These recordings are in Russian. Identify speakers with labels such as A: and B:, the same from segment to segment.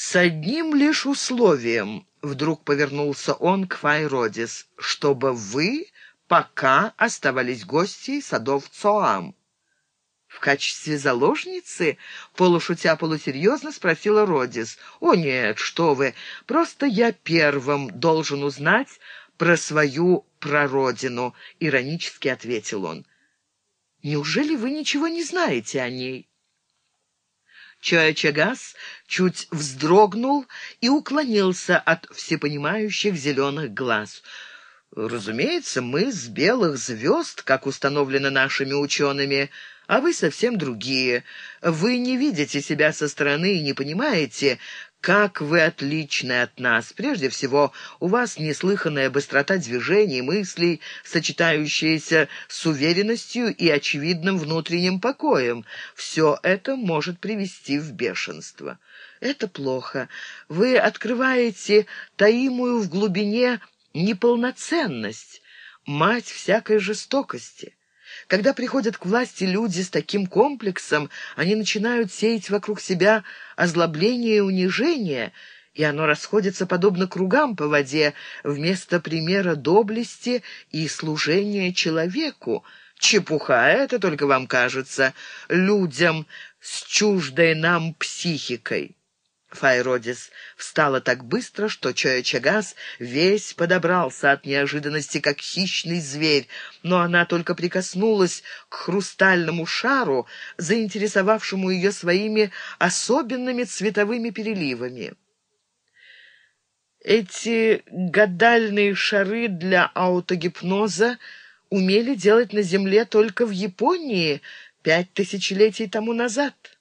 A: «С одним лишь условием», — вдруг повернулся он к Файродис, «чтобы вы пока оставались гостьей садов Цоам». «В качестве заложницы?» — полушутя полусерьезно спросила Родис. «О нет, что вы, просто я первым должен узнать про свою прародину», — иронически ответил он. «Неужели вы ничего не знаете о ней?» Чоя-Чагас чуть вздрогнул и уклонился от всепонимающих зеленых глаз. «Разумеется, мы с белых звезд, как установлено нашими учеными, а вы совсем другие. Вы не видите себя со стороны и не понимаете, как вы отличны от нас. Прежде всего, у вас неслыханная быстрота движений, мыслей, сочетающаяся с уверенностью и очевидным внутренним покоем. Все это может привести в бешенство. Это плохо. Вы открываете таимую в глубине неполноценность, мать всякой жестокости. Когда приходят к власти люди с таким комплексом, они начинают сеять вокруг себя озлобление и унижение, и оно расходится подобно кругам по воде вместо примера доблести и служения человеку. Чепуха, это только вам кажется, людям с чуждой нам психикой. Файродис встала так быстро, что Чоя-Чагас весь подобрался от неожиданности, как хищный зверь, но она только прикоснулась к хрустальному шару, заинтересовавшему ее своими особенными цветовыми переливами. Эти гадальные шары для аутогипноза умели делать на Земле только в Японии пять тысячелетий тому назад.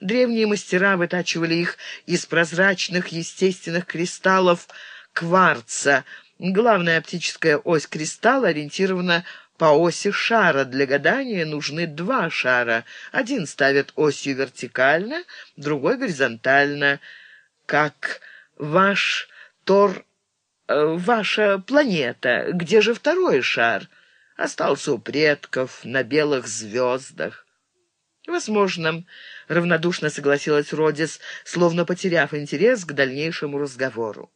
A: Древние мастера вытачивали их из прозрачных естественных кристаллов кварца. Главная оптическая ось кристалла ориентирована по оси шара. Для гадания нужны два шара. Один ставят осью вертикально, другой горизонтально, как ваш Тор, э, ваша планета. Где же второй шар? Остался у предков на белых звездах. Возможно, — равнодушно согласилась Родис, словно потеряв интерес к дальнейшему разговору.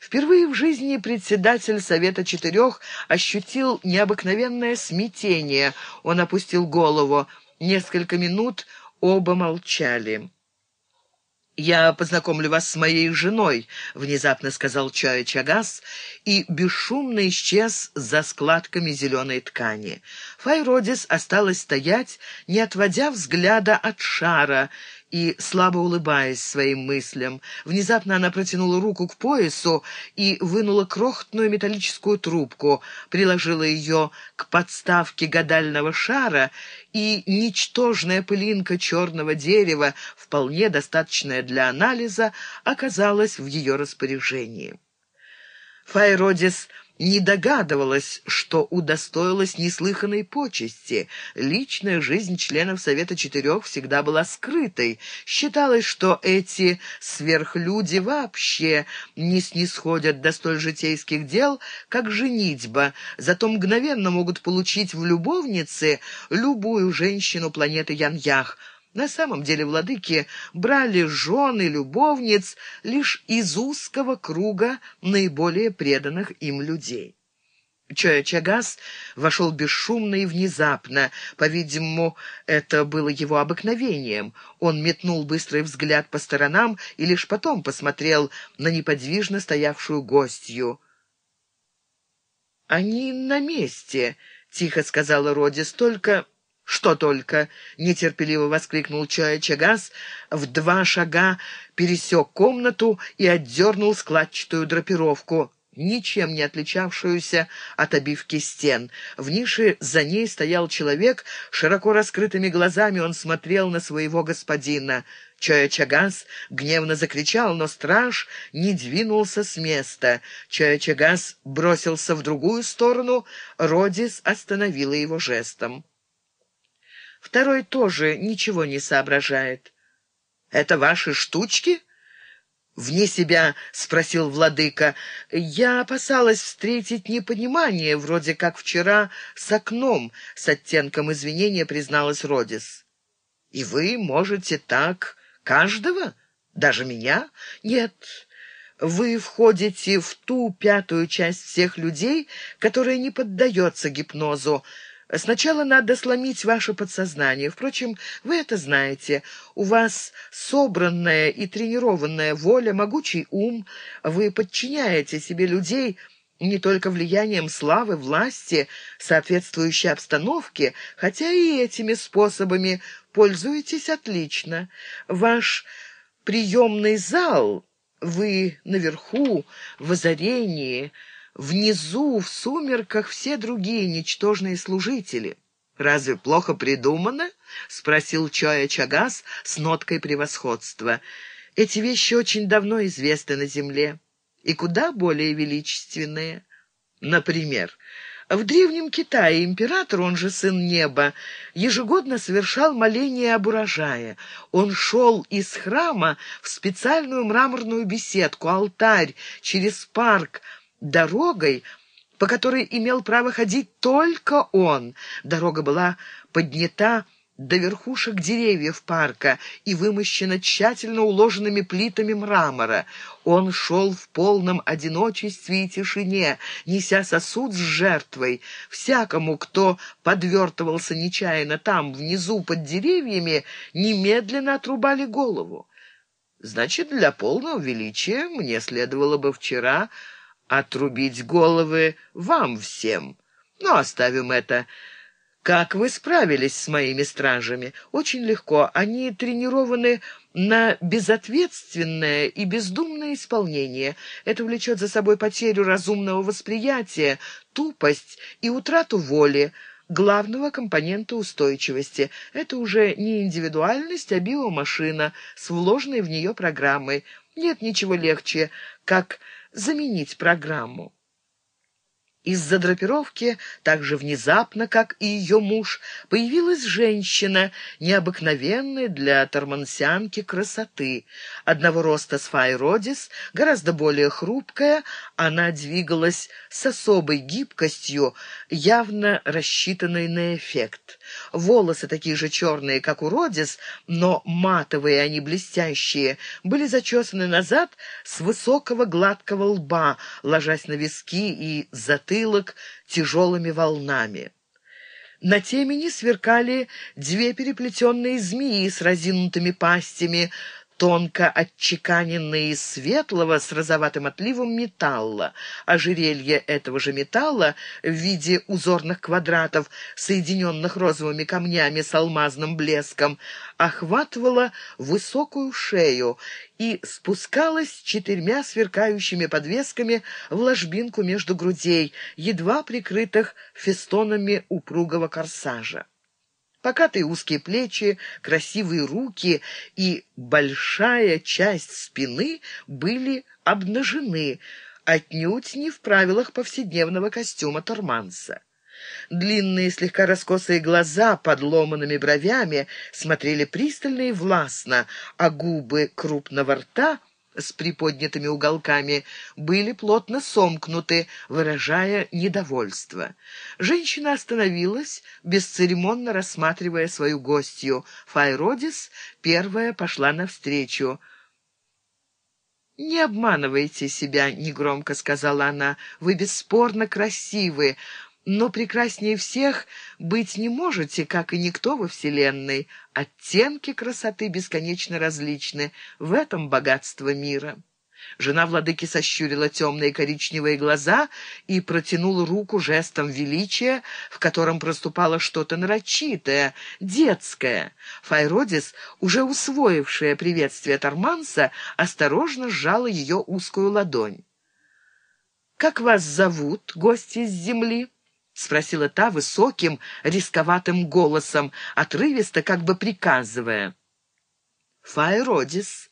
A: Впервые в жизни председатель Совета Четырех ощутил необыкновенное смятение. Он опустил голову. Несколько минут оба молчали. «Я познакомлю вас с моей женой», — внезапно сказал Чая Чагас и бесшумно исчез за складками зеленой ткани. Файродис осталась стоять, не отводя взгляда от шара, и слабо улыбаясь своим мыслям. Внезапно она протянула руку к поясу и вынула крохотную металлическую трубку, приложила ее к подставке гадального шара, и ничтожная пылинка черного дерева, вполне достаточная для анализа, оказалась в ее распоряжении. Файродис не догадывалась, что удостоилась неслыханной почести. Личная жизнь членов Совета Четырех всегда была скрытой. Считалось, что эти сверхлюди вообще не снисходят до столь житейских дел, как женитьба, зато мгновенно могут получить в любовнице любую женщину планеты Яньях — на самом деле владыки брали жен и любовниц лишь из узкого круга наиболее преданных им людей. Чоя Чагас вошел бесшумно и внезапно. По-видимому, это было его обыкновением. Он метнул быстрый взгляд по сторонам и лишь потом посмотрел на неподвижно стоявшую гостью. «Они на месте», — тихо сказала Родис, — «только...» «Что только!» — нетерпеливо воскликнул Чоя Чагас, в два шага пересек комнату и отдернул складчатую драпировку, ничем не отличавшуюся от обивки стен. В нише за ней стоял человек, широко раскрытыми глазами он смотрел на своего господина. Чоя Чагас гневно закричал, но страж не двинулся с места. Чоя Чагас бросился в другую сторону, Родис остановила его жестом. Второй тоже ничего не соображает. «Это ваши штучки?» «Вне себя?» — спросил владыка. «Я опасалась встретить непонимание, вроде как вчера с окном», — с оттенком извинения призналась Родис. «И вы можете так каждого?» Даже меня? Нет, вы входите в ту пятую часть всех людей, которая не поддается гипнозу. Сначала надо сломить ваше подсознание. Впрочем, вы это знаете. У вас собранная и тренированная воля, могучий ум. Вы подчиняете себе людей не только влиянием славы, власти, соответствующей обстановке, хотя и этими способами пользуетесь отлично. Ваш приемный зал, вы наверху, в озарении, внизу, в сумерках все другие ничтожные служители. «Разве плохо придумано?» — спросил Чоя Чагас с ноткой превосходства. «Эти вещи очень давно известны на земле и куда более величественные. Например, в Древнем Китае император, он же сын неба, ежегодно совершал моление об урожае. Он шел из храма в специальную мраморную беседку, алтарь, через парк, дорогой, по которой имел право ходить только он. Дорога была поднята до верхушек деревьев парка и вымощена тщательно уложенными плитами мрамора. Он шел в полном одиночестве и тишине, неся сосуд с жертвой. Всякому, кто подвертывался нечаянно там, внизу, под деревьями, немедленно отрубали голову. Значит, для полного величия мне следовало бы вчера отрубить головы вам всем. Но оставим это. «Как вы справились с моими стражами?» «Очень легко. Они тренированы на безответственное и бездумное исполнение. Это влечет за собой потерю разумного восприятия, тупость и утрату воли, главного компонента устойчивости. Это уже не индивидуальность, а биомашина с вложенной в нее программой. Нет ничего легче, как заменить программу. Из-за драпировки, так же внезапно, как и ее муж, появилась женщина, необыкновенной для тормансянки красоты. Одного роста с Файродис, гораздо более хрупкая, она двигалась с особой гибкостью, явно рассчитанной на эффект. Волосы такие же черные, как у Родис, но матовые они блестящие, были зачесаны назад с высокого гладкого лба, ложась на виски и затылок, затылок тяжелыми волнами. На темени сверкали две переплетенные змеи с разинутыми пастями, тонко отчеканенные из светлого с розоватым отливом металла. Ожерелье этого же металла в виде узорных квадратов, соединенных розовыми камнями с алмазным блеском, охватывало высокую шею и спускалось четырьмя сверкающими подвесками в ложбинку между грудей, едва прикрытых фестонами упругого корсажа. Покатые узкие плечи, красивые руки и большая часть спины были обнажены, отнюдь не в правилах повседневного костюма Торманса. Длинные, слегка раскосые глаза под ломанными бровями смотрели пристально и властно, а губы крупного рта — с приподнятыми уголками были плотно сомкнуты, выражая недовольство. Женщина остановилась, бесцеремонно рассматривая свою гостью. Файродис первая пошла навстречу. «Не обманывайте себя», — негромко сказала она. «Вы бесспорно красивы, но прекраснее всех быть не можете, как и никто во Вселенной. Оттенки красоты бесконечно различны. В этом богатство мира». Жена владыки сощурила темные коричневые глаза и протянула руку жестом величия, в котором проступало что-то нарочитое, детское. Файродис, уже усвоившая приветствие Торманса, осторожно сжала ее узкую ладонь. «Как вас зовут, гости с земли?» — спросила та высоким, рисковатым голосом, отрывисто, как бы приказывая. «Фаеродис».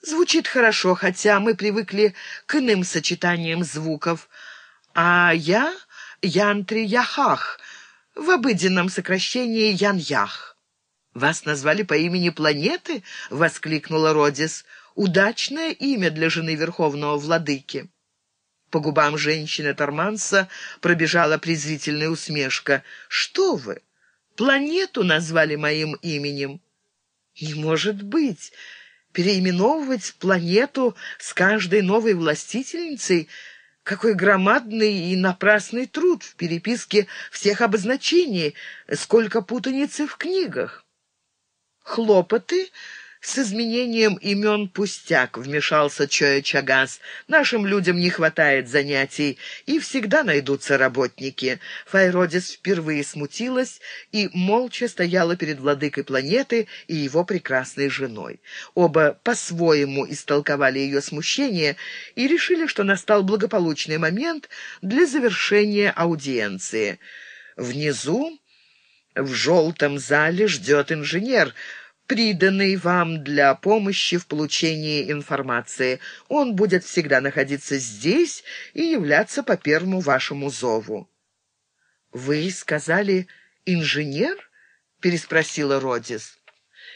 A: Звучит хорошо, хотя мы привыкли к иным сочетаниям звуков. А я — Янтри-Яхах, в обыденном сокращении Ян-Ях. «Вас назвали по имени планеты?» — воскликнула Родис. «Удачное имя для жены Верховного Владыки». По губам женщины Торманса пробежала презрительная усмешка. «Что вы? Планету назвали моим именем?» «Не может быть!» переименовывать планету с каждой новой властительницей — какой громадный и напрасный труд в переписке всех обозначений, сколько путаницы в книгах. Хлопоты с изменением имен пустяк, вмешался Чоя Чагас. Нашим людям не хватает занятий, и всегда найдутся работники. Файродис впервые смутилась и молча стояла перед владыкой планеты и его прекрасной женой. Оба по-своему истолковали ее смущение и решили, что настал благополучный момент для завершения аудиенции. Внизу в желтом зале ждет инженер — приданный вам для помощи в получении информации. Он будет всегда находиться здесь и являться по первому вашему зову». «Вы сказали инженер?» — переспросила Родис.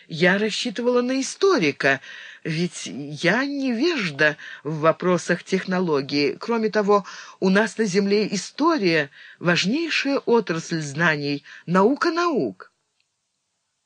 A: «Я рассчитывала на историка, ведь я невежда в вопросах технологии. Кроме того, у нас на Земле история — важнейшая отрасль знаний, наука наук».